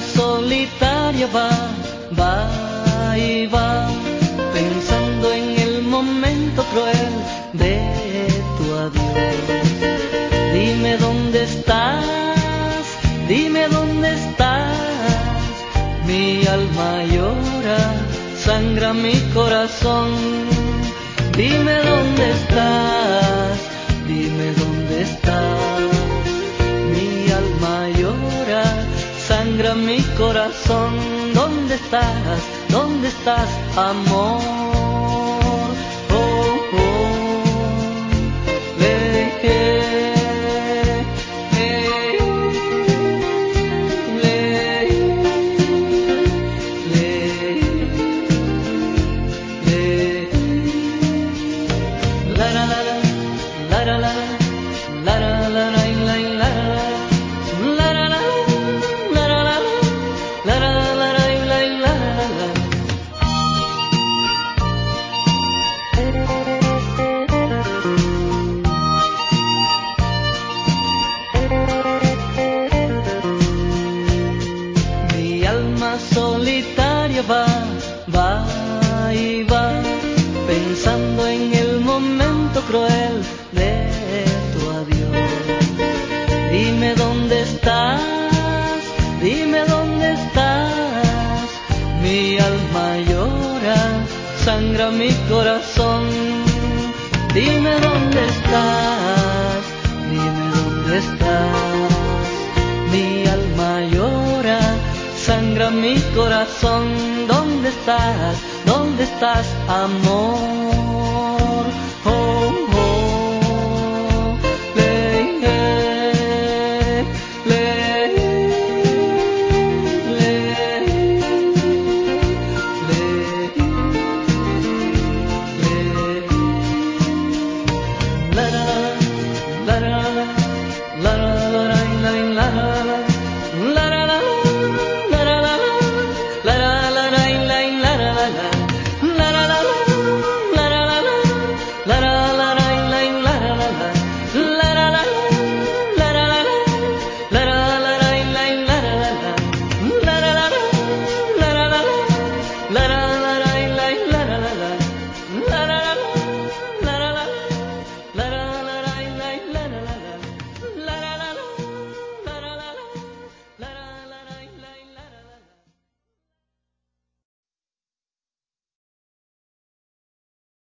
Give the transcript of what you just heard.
solitaria va, va y va, pensando en el momento cruel de tu adiós. Dime dónde estás, dime dónde estás, mi alma llora, sangra mi corazón. Dime dónde estás, sangra mi corazón. ¿Dónde estás? ¿Dónde estás, amor? Va, va y va, pensando en el momento cruel de tu adiós. Dime dónde estás, dime dónde estás, mi alma llora, sangra mi corazón. Dime dónde estás, dime dónde estás. Mi corazón. ¿Dónde estás? ¿Dónde estás, amor? Let us